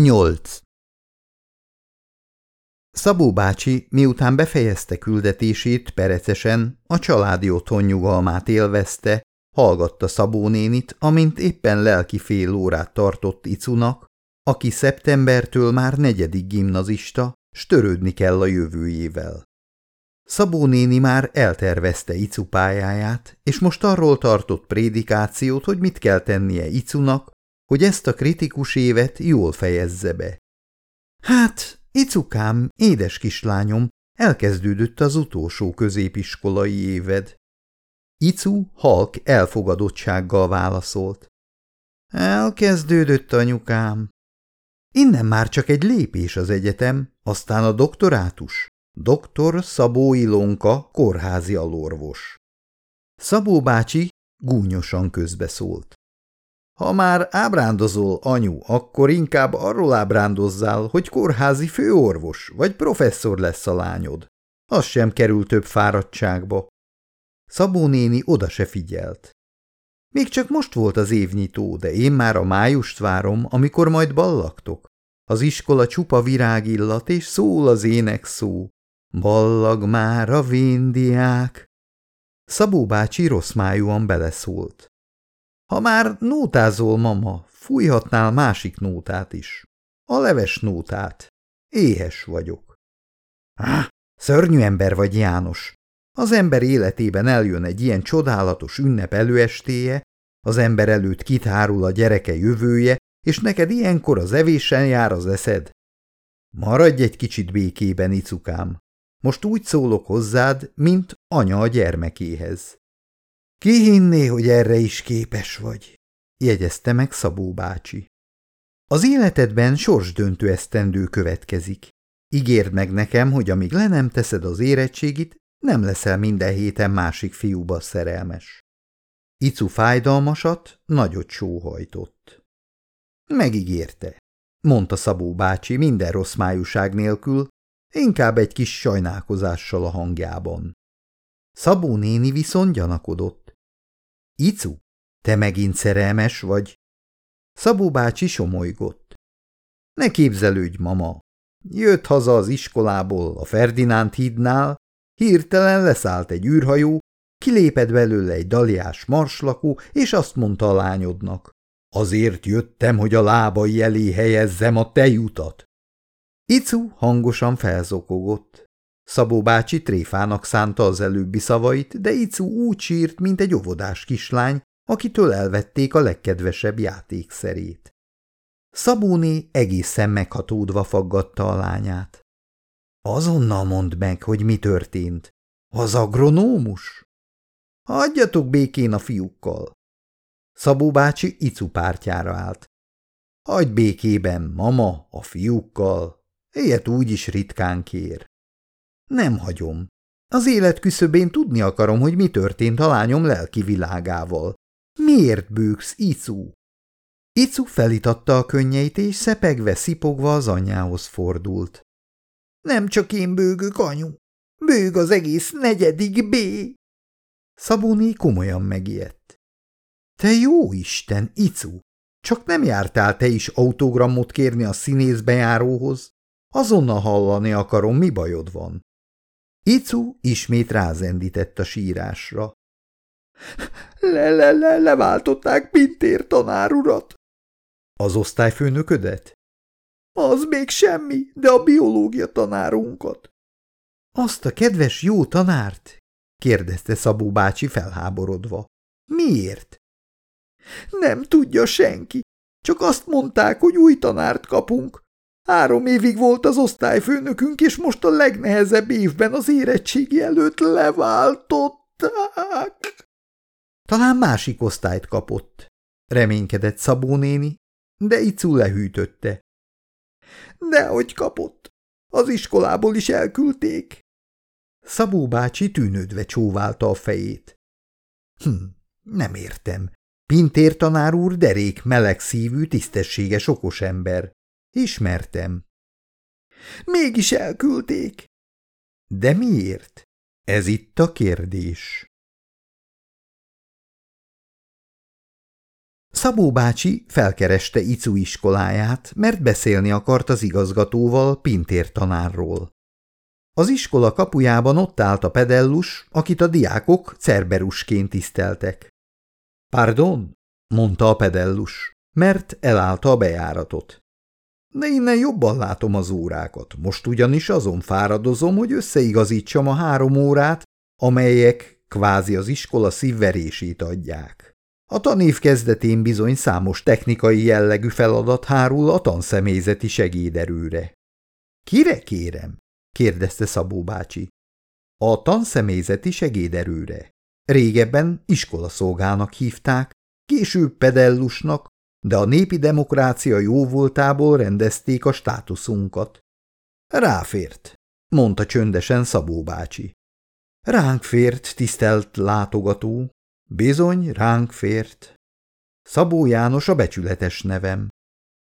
8. Szabó bácsi, miután befejezte küldetését perecesen, a családi otthon nyugalmát élvezte, hallgatta Szabó nénit, amint éppen lelki fél órát tartott Icunak, aki szeptembertől már negyedik gimnazista, störődni kell a jövőjével. Szabó néni már eltervezte Icu pályáját, és most arról tartott prédikációt, hogy mit kell tennie Icunak, hogy ezt a kritikus évet jól fejezze be. Hát, icukám, édes kislányom, elkezdődött az utolsó középiskolai éved. Icu halk elfogadottsággal válaszolt. Elkezdődött, anyukám. Innen már csak egy lépés az egyetem, aztán a doktorátus. Doktor Szabó Ilonka, kórházi alorvos. Szabó bácsi gúnyosan közbeszólt. Ha már ábrándozol, anyu, akkor inkább arról ábrándozzál, hogy kórházi főorvos vagy professzor lesz a lányod. Az sem kerül több fáradtságba. Szabó néni oda se figyelt. Még csak most volt az évnyitó, de én már a májust várom, amikor majd ballaktok. Az iskola csupa virágillat, és szól az ének szó. Ballag már a vindiák. Szabó bácsi rossz májúan beleszólt. Ha már nótázol, mama, fújhatnál másik nótát is. A leves nótát. Éhes vagyok. Á, szörnyű ember vagy, János. Az ember életében eljön egy ilyen csodálatos ünnep előestéje, az ember előtt kitárul a gyereke jövője, és neked ilyenkor az evésen jár az eszed. Maradj egy kicsit békében, icukám. Most úgy szólok hozzád, mint anya a gyermekéhez. Ki hinné, hogy erre is képes vagy? jegyezte meg Szabó bácsi. Az életedben sorsdöntő esztendő következik. Ígérd meg nekem, hogy amíg le nem teszed az érettségit, nem leszel minden héten másik fiúba szerelmes. Icu fájdalmasat nagyot sóhajtott. Megígérte, mondta Szabó bácsi minden rossz májúság nélkül, inkább egy kis sajnálkozással a hangjában. Szabó néni viszont gyanakodott. Icu, te megint szerelmes vagy? Szabó bácsi somolygott. Ne képzelődj, mama. Jött haza az iskolából a Ferdinánd hídnál, hirtelen leszállt egy űrhajó, kilépett belőle egy daliás marslakó, és azt mondta a lányodnak. Azért jöttem, hogy a lábai elé helyezzem a tejutat. Icu hangosan felzokogott. Szabó bácsi tréfának szánta az előbbi szavait, de Icu úgy sírt, mint egy óvodás kislány, akitől elvették a legkedvesebb játékszerét. Szabóné egészen meghatódva faggatta a lányát. Azonnal mondd meg, hogy mi történt. Az agronómus? Hagyjatok békén a fiúkkal. Szabó bácsi Icu pártjára állt. Hagy békében, mama, a fiúkkal. Ilyet úgy is ritkán kér. Nem hagyom. Az élet küszöbén tudni akarom, hogy mi történt a lányom lelki világával. Miért bőgsz, Icu? Icu felitatta a könnyeit, és szepegve, szipogva az anyjához fordult. Nem csak én bőgök, anyu. Bőg az egész negyedik B. Szabóni komolyan megijedt. Te jó Isten, Icu! Csak nem jártál te is autogramot kérni a színészbejáróhoz? Azonnal hallani akarom, mi bajod van. Icu ismét rázendített a sírásra. Le-le-le, leváltották Pintér tanár urat. Az osztályfőnöködet? Az még semmi, de a biológia tanárunkat. Azt a kedves jó tanárt? kérdezte Szabó bácsi felháborodva. Miért? Nem tudja senki. Csak azt mondták, hogy új tanárt kapunk. Három évig volt az osztályfőnökünk, és most a legnehezebb évben az érettségi előtt leváltották. Talán másik osztályt kapott, reménykedett Szabó néni, de Icu lehűtötte. Dehogy kapott, az iskolából is elküldték. Szabó bácsi tűnődve csóválta a fejét. Hm, nem értem. Pintér tanár úr derék, meleg szívű, tisztességes, okos ember. Ismertem. Mégis elküldték. De miért? Ez itt a kérdés. Szabó bácsi felkereste Icu iskoláját, mert beszélni akart az igazgatóval Pintér tanárról. Az iskola kapujában ott állt a pedellus, akit a diákok cerberusként tiszteltek. – Pardon? – mondta a pedellus, mert elállta a bejáratot. – De innen jobban látom az órákat, most ugyanis azon fáradozom, hogy összeigazítsam a három órát, amelyek kvázi az iskola szívverését adják. A tanév kezdetén bizony számos technikai jellegű feladat hárul a tanszemélyzeti segéderőre. – Kire kérem? – kérdezte Szabó bácsi. – A tanszemélyzeti segéderőre. Régebben iskolaszolgának hívták, később pedellusnak, de a népi demokrácia jóvoltából rendezték a státuszunkat. Ráfért, mondta csöndesen Szabó bácsi. Ránk fért, tisztelt látogató, Bizony, ránk fért. Szabó János a becsületes nevem.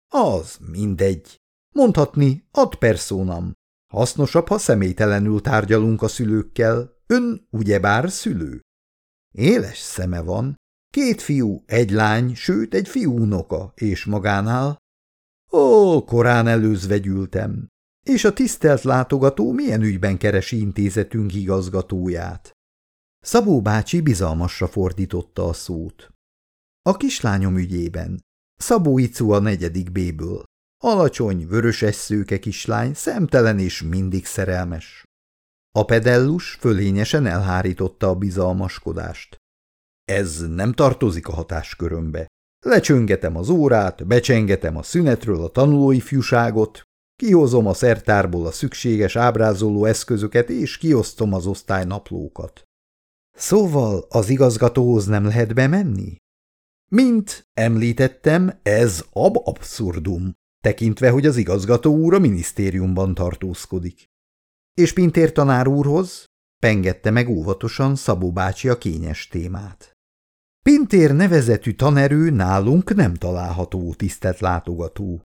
Az, mindegy. Mondhatni, ad personam. Hasznosabb, ha személytelenül tárgyalunk a szülőkkel. Ön ugyebár szülő? Éles szeme van. Két fiú, egy lány, sőt egy fiú unoka, és magánál. Ó, korán előzvegyültem. És a tisztelt látogató milyen ügyben keresi intézetünk igazgatóját? Szabó bácsi bizalmasra fordította a szót. A kislányom ügyében. Szabó Icu a negyedik B-ből. Alacsony, vöröses szőke kislány, szemtelen és mindig szerelmes. A pedellus fölényesen elhárította a bizalmaskodást. Ez nem tartozik a hatáskörömbe. Lecsöngetem az órát, becsengetem a szünetről a tanulói fiúságot, kihozom a szertárból a szükséges ábrázoló eszközöket és kiosztom az osztálynaplókat. Szóval az igazgatóhoz nem lehet bemenni? Mint említettem, ez ab abszurdum, tekintve, hogy az igazgató úr a minisztériumban tartózkodik. És Pintér tanár úrhoz pengette meg óvatosan Szabó bácsi a kényes témát. Pintér nevezetű tanerő nálunk nem található, tisztelt látogató.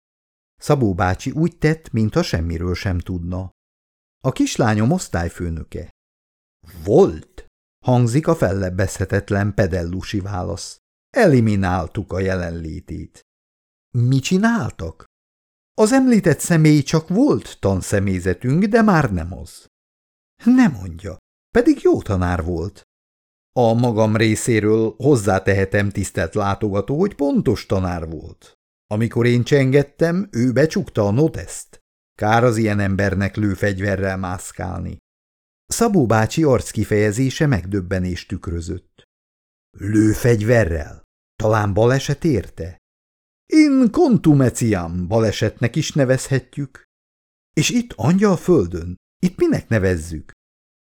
Szabó bácsi úgy tett, mintha semmiről sem tudna. A kislányom osztályfőnöke. Volt, hangzik a fellebbezhetetlen pedellusi válasz. Elimináltuk a jelenlétét. Mi csináltak? Az említett személy csak volt tanszemélyzetünk, de már nem az. Nem mondja, pedig jó tanár volt. A magam részéről hozzátehetem tisztelt látogató, hogy pontos tanár volt. Amikor én csengettem, ő becsukta a noteszt. Kár az ilyen embernek lőfegyverrel mászkálni. Szabó bácsi arckifejezése megdöbbenést tükrözött. Lőfegyverrel? Talán baleset érte? In contumeciam balesetnek is nevezhetjük. És itt a földön, itt minek nevezzük?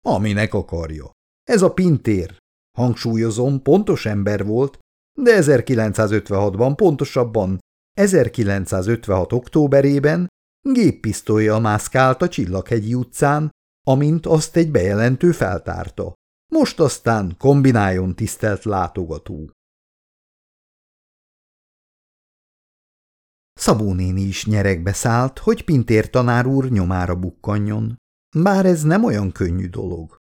Aminek akarja. Ez a pintér. Hangsúlyozom, pontos ember volt, de 1956-ban, pontosabban 1956. októberében géppisztolya mászkált a Csillaghegyi utcán, amint azt egy bejelentő feltárta. Most aztán kombináljon tisztelt látogató. Szabó néni is nyeregbe szállt, hogy Pintér tanár úr nyomára bukkanjon, bár ez nem olyan könnyű dolog.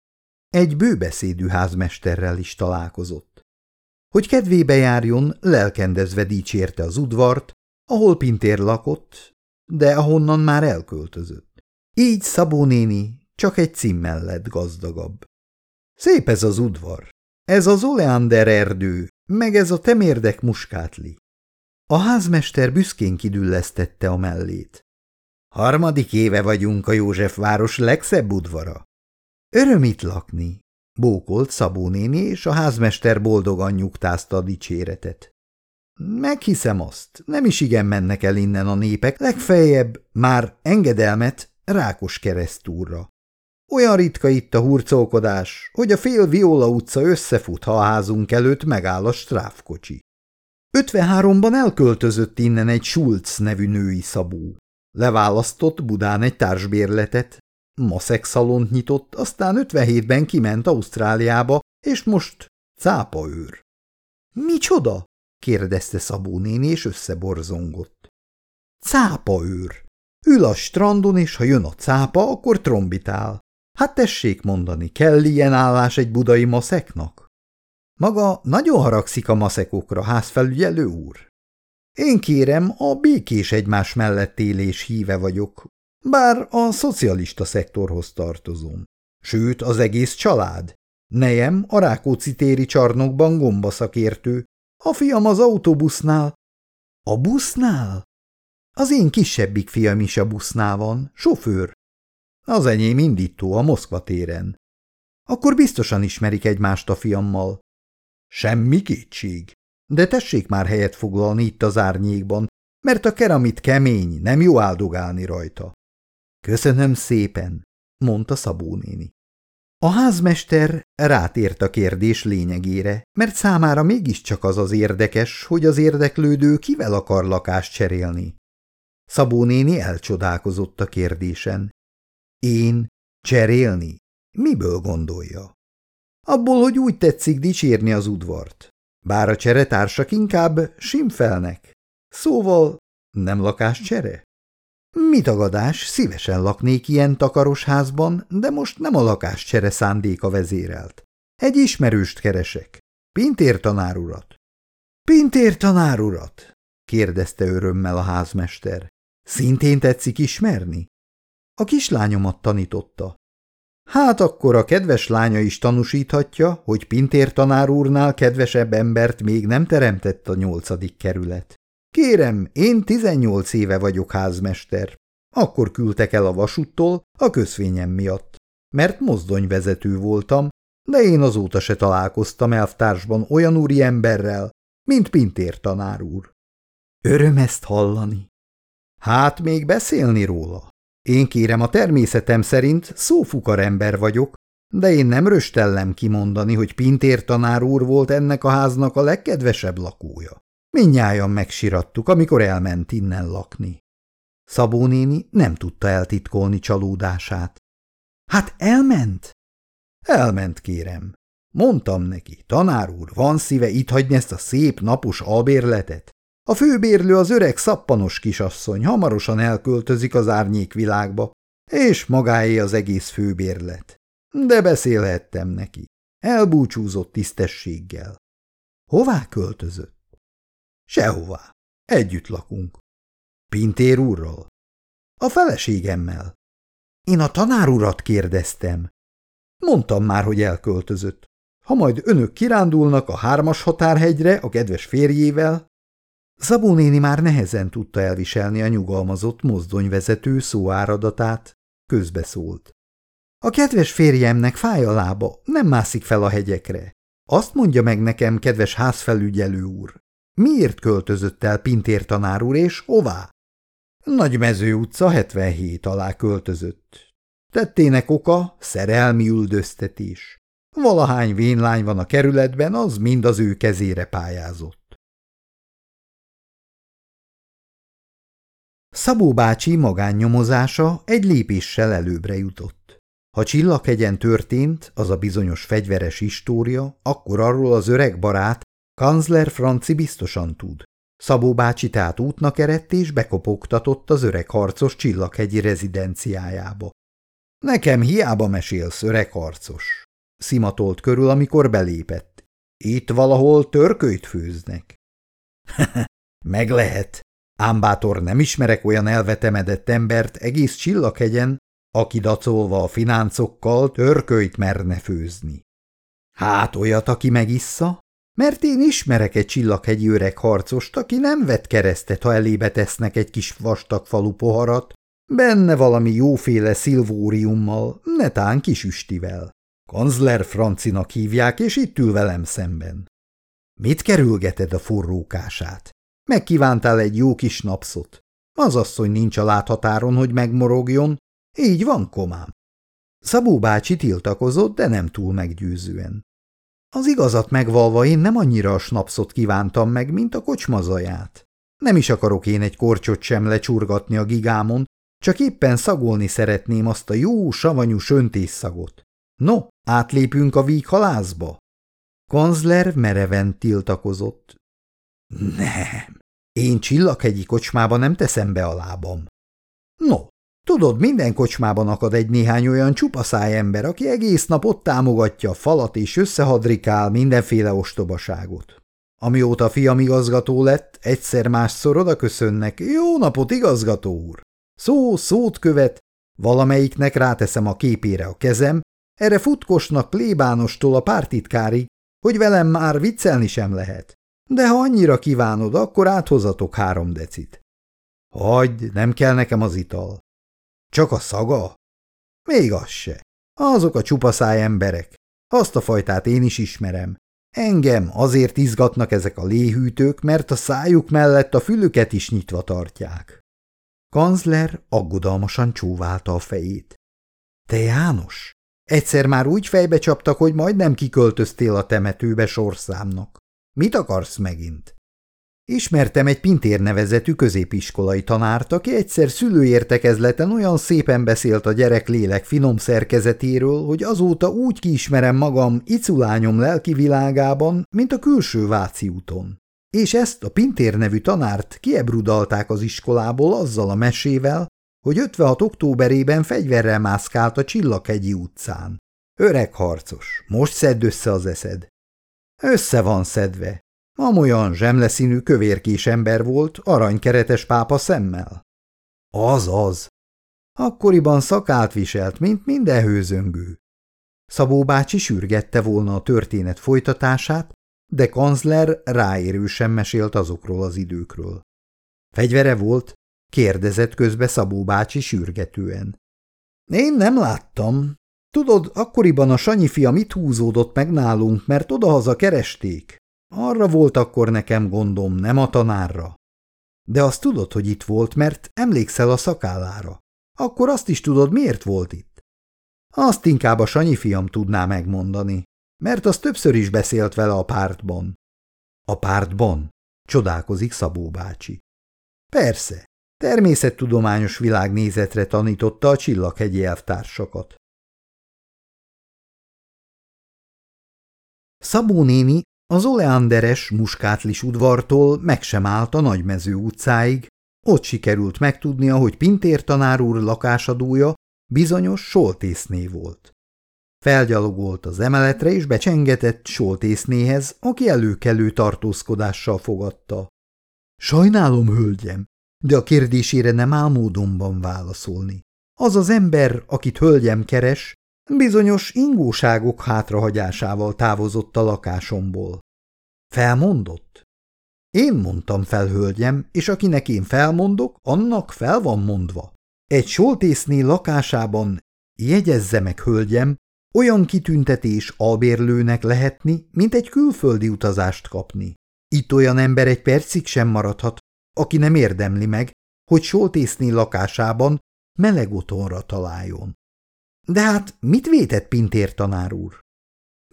Egy bőbeszédű házmesterrel is találkozott. Hogy kedvébe járjon, lelkendezve dicsérte az udvart, ahol Pintér lakott, de ahonnan már elköltözött. Így Szabó néni csak egy címmel lett gazdagabb. Szép ez az udvar, ez az oleander erdő, meg ez a temérdek muskátli. A házmester büszkén kidüllesztette a mellét. Harmadik éve vagyunk a Józsefváros legszebb udvara. Öröm itt lakni, bókolt Szabó néni, és a házmester boldogan nyugtázta a dicséretet. Meghiszem azt, nem is igen mennek el innen a népek, legfeljebb már engedelmet Rákos keresztúrra. Olyan ritka itt a hurcolkodás, hogy a fél Viola utca összefut, ha a házunk előtt megáll a stráfkocsi. 53-ban elköltözött innen egy Schulz nevű női szabó. Leválasztott Budán egy társbérletet, maszek szalont nyitott, aztán 57-ben kiment Ausztráliába, és most cápaőr. – Micsoda? – kérdezte Szabó néni, és összeborzongott. – Cápaőr. Ül a strandon, és ha jön a cápa, akkor trombitál. Hát tessék mondani, kell ilyen állás egy budai maszeknak? Maga nagyon haragszik a maszekokra, házfelügyelő úr. Én kérem, a békés egymás mellett élés híve vagyok, bár a szocialista szektorhoz tartozom. Sőt, az egész család. Nejem a Rákóczi téri csarnokban gombaszakértő, a fiam az autóbusznál. A busznál? Az én kisebbik fiam is a busznál van, sofőr. Az enyém indító a Moszkva téren. Akkor biztosan ismerik egymást a fiammal. Semmi kétség. De tessék már helyet foglalni itt az árnyékban, mert a keramit kemény, nem jó áldogálni rajta. Köszönöm szépen, mondta Szabó néni. A házmester rátért a kérdés lényegére, mert számára mégiscsak az az érdekes, hogy az érdeklődő kivel akar lakást cserélni. Szabó néni elcsodálkozott a kérdésen. Én cserélni? Miből gondolja? Abból, hogy úgy tetszik dicsérni az udvart. Bár a cseretársak inkább simfelnek. Szóval nem lakáscsere? Mi tagadás, szívesen laknék ilyen takaros házban, de most nem a lakáscsere szándéka vezérelt. Egy ismerőst keresek. Pintér tanárurat. Pintér tanárurat? kérdezte örömmel a házmester. Szintén tetszik ismerni? A kislányomat tanította. Hát akkor a kedves lánya is tanúsíthatja, hogy Pintér tanár úrnál kedvesebb embert még nem teremtett a nyolcadik kerület. Kérem, én tizennyolc éve vagyok házmester. Akkor küldtek el a vasúttól a közvényem miatt, mert mozdonyvezető voltam, de én azóta se találkoztam elvtársban olyan úri emberrel, mint Pintér tanár úr. Öröm ezt hallani. Hát még beszélni róla. Én kérem a természetem szerint szófukar ember vagyok, de én nem röstellem kimondani, hogy Pintér tanár úr volt ennek a háznak a legkedvesebb lakója. Mindnyájan megsirattuk, amikor elment innen lakni. Szabó néni nem tudta eltitkolni csalódását. Hát elment? Elment, kérem. Mondtam neki, tanár úr, van szíve itt hagyni ezt a szép napos albérletet? A főbérlő az öreg szappanos kisasszony hamarosan elköltözik az árnyékvilágba, és magáé az egész főbérlet. De beszélhettem neki. Elbúcsúzott tisztességgel. Hová költözött? Sehová. Együtt lakunk. Pintér úrral? A feleségemmel. Én a tanár urat kérdeztem. Mondtam már, hogy elköltözött. Ha majd önök kirándulnak a hármas határhegyre a kedves férjével, Szabó néni már nehezen tudta elviselni a nyugalmazott mozdonyvezető szóáradatát, közbeszólt. A kedves férjemnek fáj a lába, nem mászik fel a hegyekre. Azt mondja meg nekem, kedves házfelügyelő úr, miért költözött el Pintér tanár úr, és hová? Nagy mező utca 77 alá költözött. Tettének oka szerelmi üldöztetés. Valahány vénlány van a kerületben, az mind az ő kezére pályázott. Szabó bácsi magánnyomozása egy lépéssel előbbre jutott. Ha Csillaghegyen történt, az a bizonyos fegyveres história, akkor arról az öreg barát, Kanzler Franci biztosan tud. Szabó bácsi tehát útnak eredt és bekopogtatott az öreg harcos Csillaghegyi rezidenciájába. Nekem hiába mesélsz, öreg harcos, szimatolt körül, amikor belépett. Itt valahol törkölyt főznek. Meg lehet, Ám bátor nem ismerek olyan elvetemedett embert egész csillaghegyen, aki dacolva a fináncokkal törkölyt merne főzni. Hát olyat, aki megissza? Mert én ismerek egy csillaghegyi öreg harcost, aki nem vett keresztet, ha elébe tesznek egy kis vastag falu poharat, benne valami jóféle szilvóriummal, netán kis üstivel. Kanzler Francinak hívják, és itt ül velem szemben. Mit kerülgeted a forrókását? Megkívántál egy jó kis napszot. Az asszony nincs a láthatáron, hogy megmorogjon. Így van, komám. Szabó bácsi tiltakozott, de nem túl meggyőzően. Az igazat megvalva én nem annyira a snapszot kívántam meg, mint a kocsmazaját. Nem is akarok én egy korcsot sem lecsurgatni a gigámon, csak éppen szagolni szeretném azt a jó, savanyú söntésszagot. No, átlépünk a víghalászba? Kanzler mereven tiltakozott. Nem, én csillaghegyi kocsmába nem teszem be a lábam. No, Tudod, minden kocsmában akad egy néhány olyan csupaszáj ember, aki egész nap ott támogatja a falat és összehadrikál mindenféle ostobaságot. Amióta fiam igazgató lett, egyszer másszor oda köszönnek, jó napot, igazgató úr! Szó szót követ, valamelyiknek ráteszem a képére a kezem, erre futkosnak plébánostól a pártitkárig, hogy velem már viccelni sem lehet. De ha annyira kívánod, akkor áthozatok három decit. Hagyd, nem kell nekem az ital. Csak a szaga? Még az se. Azok a csupaszáj emberek. Azt a fajtát én is ismerem. Engem azért izgatnak ezek a léhűtők, mert a szájuk mellett a fülüket is nyitva tartják. Kanzler aggodalmasan csóválta a fejét. Te János, egyszer már úgy fejbe csaptak, hogy majdnem kiköltöztél a temetőbe sorszámnak. Mit akarsz megint? Ismertem egy Pintér nevezetű középiskolai tanárt, aki egyszer szülőértekezleten olyan szépen beszélt a gyerek lélek finom szerkezetéről, hogy azóta úgy kiismerem magam iculányom lelki világában, mint a külső Váci úton. És ezt a Pintér nevű tanárt kiebrudalták az iskolából azzal a mesével, hogy 56. októberében fegyverrel mászkált a Csillaghegyi utcán. Öreg harcos, most szedd össze az eszed. Össze van szedve, Amolyan zsemleszínű kövérkés ember volt, aranykeretes pápa szemmel. Az az. Akkoriban szakát viselt, mint minden hőzöngő. Szabó bácsi sürgette volna a történet folytatását, de kancler ráérősen mesélt azokról az időkről. Fegyvere volt, kérdezett közbe Szabó bácsi sürgetően. Én nem láttam. Tudod, akkoriban a Sanyi fia mit húzódott meg nálunk, mert odahaza keresték. Arra volt akkor nekem gondom, nem a tanárra. De azt tudod, hogy itt volt, mert emlékszel a szakállára. Akkor azt is tudod, miért volt itt? Azt inkább a Sanyi fiam tudná megmondani, mert az többször is beszélt vele a pártban. A pártban? Csodálkozik Szabó bácsi. Persze, természettudományos világnézetre tanította a csillaghegyi elvtársakat. Szabó néni az oleanderes muskátlis udvartól meg sem állt a nagymező utcáig, ott sikerült megtudnia, hogy Pintér tanár úr lakásadója bizonyos soltészné volt. Felgyalogolt az emeletre és becsengetett soltésznéhez, aki előkelő tartózkodással fogadta. Sajnálom, hölgyem, de a kérdésére nem áll módonban válaszolni. Az az ember, akit hölgyem keres, Bizonyos ingóságok hátrahagyásával távozott a lakásomból. Felmondott? Én mondtam fel, hölgyem, és akinek én felmondok, annak fel van mondva. Egy soltészné lakásában, jegyezze meg, hölgyem, olyan kitüntetés albérlőnek lehetni, mint egy külföldi utazást kapni. Itt olyan ember egy percig sem maradhat, aki nem érdemli meg, hogy soltészné lakásában meleg otthonra találjon. De hát mit vétett Pintér tanár úr?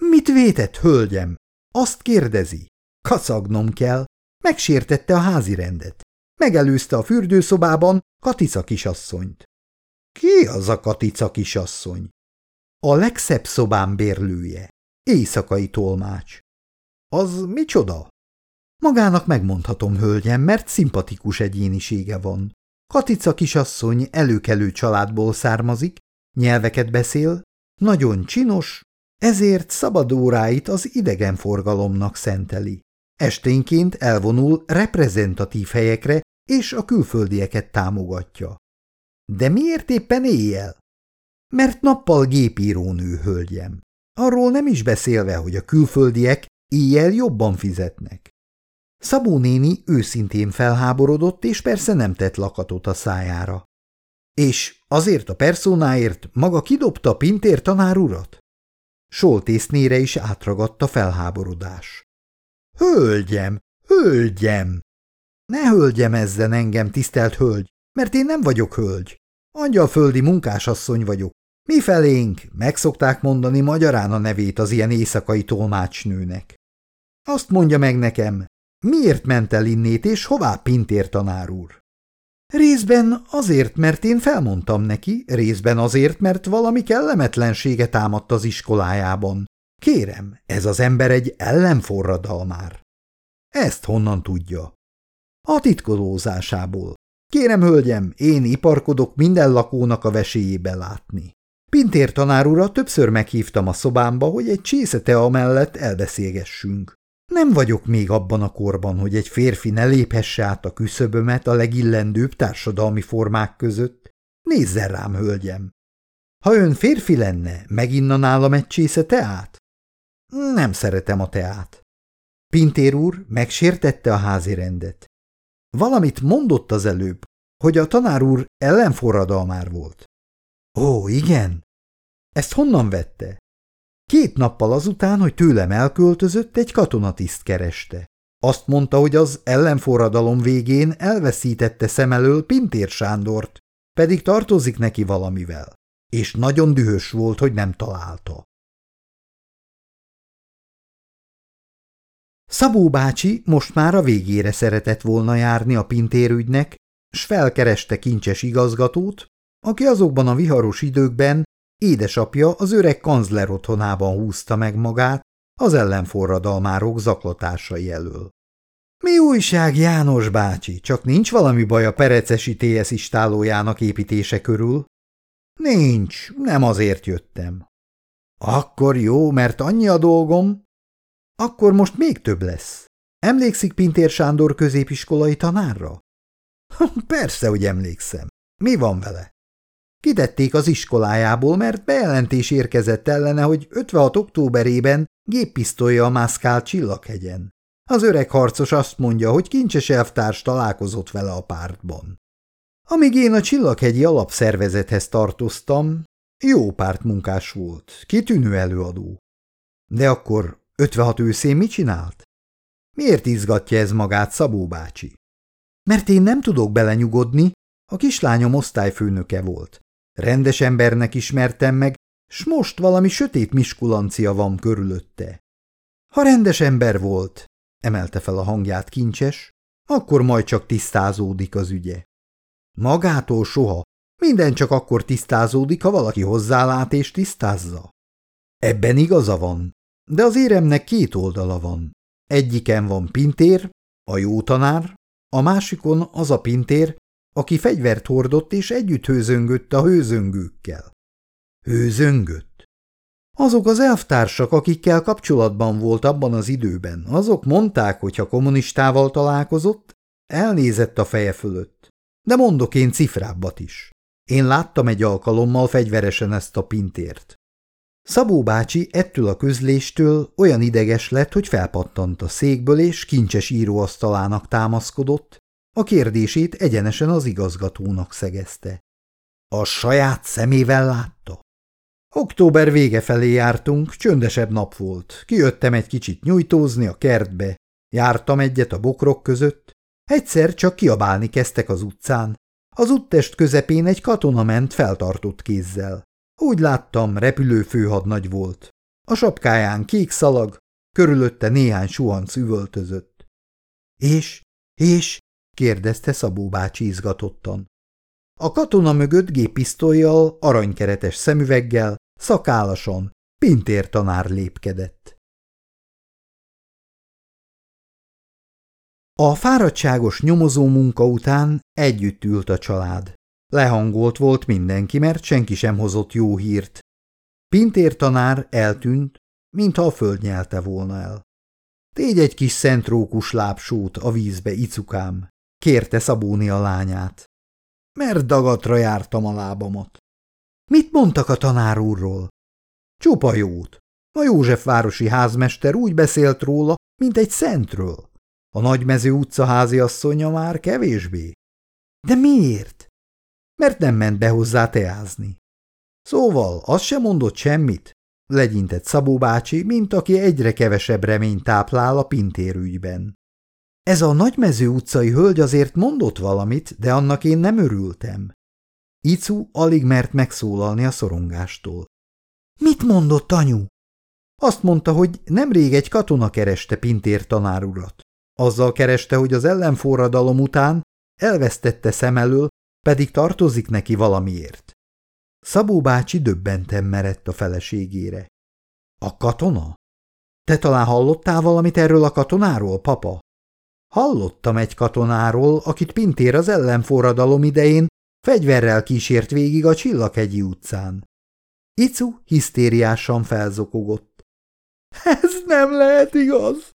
Mit vétett, hölgyem? Azt kérdezi. Kacagnom kell. Megsértette a házi rendet. Megelőzte a fürdőszobában Katica kisasszonyt. Ki az a Katica kisasszony? A legszebb szobám bérlője. Éjszakai tolmács. Az micsoda? Magának megmondhatom, hölgyem, mert szimpatikus egyénisége van. Katica kisasszony előkelő családból származik, nyelveket beszél, nagyon csinos, ezért szabad óráit az idegenforgalomnak szenteli. Esténként elvonul reprezentatív helyekre, és a külföldieket támogatja. De miért éppen éjjel? Mert nappal gépírónő hölgyem. Arról nem is beszélve, hogy a külföldiek éjjel jobban fizetnek. Szabó néni őszintén felháborodott, és persze nem tett lakatot a szájára. És azért a personáért maga kidobta Pintér tanár urat? Soltésznére is átragadta felháborodás. Hölgyem, hölgyem! Ne hölgyem ezzen engem, tisztelt hölgy, mert én nem vagyok hölgy. Angyalföldi munkásasszony vagyok. Mi felénk megszokták mondani magyarán a nevét az ilyen éjszakai tolmácsnőnek. Azt mondja meg nekem, miért ment el innét, és hová Pintér tanár úr? Részben azért, mert én felmondtam neki, részben azért, mert valami kellemetlensége támadt az iskolájában. Kérem, ez az ember egy ellenforradalmár. Ezt honnan tudja? A titkolózásából. Kérem, hölgyem, én iparkodok minden lakónak a veséjébe látni. Pintér tanár többször meghívtam a szobámba, hogy egy csésze mellett elbeszélgessünk. Nem vagyok még abban a korban, hogy egy férfi ne léphesse át a küszöbömet a legillendőbb társadalmi formák között. Nézzen rám, hölgyem! Ha ön férfi lenne, meginna nálam egy csésze teát? Nem szeretem a teát. Pintér úr megsértette a házi rendet. Valamit mondott az előbb, hogy a tanár úr ellenforradalmár volt. Ó, igen? Ezt honnan vette? Két nappal azután, hogy tőlem elköltözött, egy katonatiszt kereste. Azt mondta, hogy az ellenforradalom végén elveszítette szem elől Pintér Sándort, pedig tartozik neki valamivel, és nagyon dühös volt, hogy nem találta. Szabó bácsi most már a végére szeretett volna járni a pintérügynek, s felkereste kincses igazgatót, aki azokban a viharos időkben édesapja az öreg kancler otthonában húzta meg magát az ellenforradalmárok zaklatásai elől. Mi újság, János bácsi? Csak nincs valami baj a perecesi TS istálójának építése körül? Nincs, nem azért jöttem. Akkor jó, mert annyi a dolgom. Akkor most még több lesz. Emlékszik Pintér Sándor középiskolai tanárra? Persze, hogy emlékszem. Mi van vele? Kitették az iskolájából, mert bejelentés érkezett ellene, hogy 56. októberében géppisztolya mászkál Csillaghegyen. Az öreg harcos azt mondja, hogy kincses elvtárs találkozott vele a pártban. Amíg én a Csillaghegyi alapszervezethez tartoztam, jó pártmunkás volt, kitűnő előadó. De akkor 56 őszén mit csinált? Miért izgatja ez magát Szabó bácsi? Mert én nem tudok belenyugodni, a kislányom osztályfőnöke volt. Rendes embernek ismertem meg, s most valami sötét miskulancia van körülötte. Ha rendes ember volt, emelte fel a hangját kincses, akkor majd csak tisztázódik az ügye. Magától soha, minden csak akkor tisztázódik, ha valaki hozzálát és tisztázza. Ebben igaza van, de az éremnek két oldala van. Egyiken van Pintér, a jó tanár, a másikon az a Pintér, aki fegyvert hordott és együtt hőzöngött a hőzöngőkkel. Hőzöngött? Azok az elvtársak, akikkel kapcsolatban volt abban az időben, azok mondták, hogy ha kommunistával találkozott, elnézett a feje fölött. De mondok én cifrábbat is. Én láttam egy alkalommal fegyveresen ezt a pintért. Szabó bácsi ettől a közléstől olyan ideges lett, hogy felpattant a székből, és kincses íróasztalának támaszkodott, a kérdését egyenesen az igazgatónak szegezte. A saját szemével látta? Október vége felé jártunk, csöndesebb nap volt. Kijöttem egy kicsit nyújtózni a kertbe, jártam egyet a bokrok között. Egyszer csak kiabálni kezdtek az utcán. Az úttest közepén egy katona ment feltartott kézzel. Úgy láttam, repülő főhadnagy volt. A sapkáján kék szalag, körülötte néhány suhanc üvöltözött. És, és, kérdezte Szabó bácsi izgatottan. A katona mögött géppisztolyjal, aranykeretes szemüveggel, szakálasan, Pintér tanár lépkedett. A fáradtságos nyomozó munka után együtt ült a család. Lehangolt volt mindenki, mert senki sem hozott jó hírt. Pintér tanár eltűnt, mintha a föld nyelte volna el. Tégy egy kis szentrókus lábsót a vízbe, icukám, kérte Szabóni a lányát. Mert dagatra jártam a lábamat. Mit mondtak a tanár úrról? Csupa jót. A Józsefvárosi házmester úgy beszélt róla, mint egy szentről. A nagymező utca háziasszonya már kevésbé. De miért? Mert nem ment be hozzá teázni. Szóval az sem mondott semmit, legyintett Szabó bácsi, mint aki egyre kevesebb reményt táplál a pintérügyben. Ez a nagymező utcai hölgy azért mondott valamit, de annak én nem örültem. Icu alig mert megszólalni a szorongástól. Mit mondott anyu? Azt mondta, hogy nemrég egy katona kereste Pintér tanárurat. Azzal kereste, hogy az ellenforradalom után elvesztette szem elől, pedig tartozik neki valamiért. Szabó bácsi döbbenten merett a feleségére. A katona? Te talán hallottál valamit erről a katonáról, papa? Hallottam egy katonáról, akit Pintér az ellenforradalom idején fegyverrel kísért végig a Csillaghegyi utcán. Icu hisztériásan felzokogott. Ez nem lehet igaz!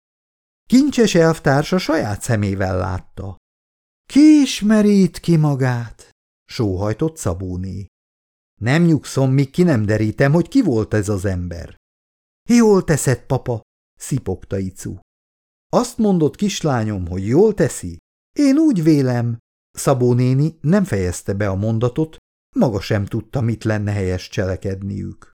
Kincses elvtársa saját szemével látta. Ki ismerít ki magát? sóhajtott Szabóné. Nem nyugszom, míg ki nem derítem, hogy ki volt ez az ember. Jól teszed, papa, szipogta Icu. Azt mondott kislányom, hogy jól teszi? Én úgy vélem. Szabó néni nem fejezte be a mondatot, maga sem tudta, mit lenne helyes cselekedniük.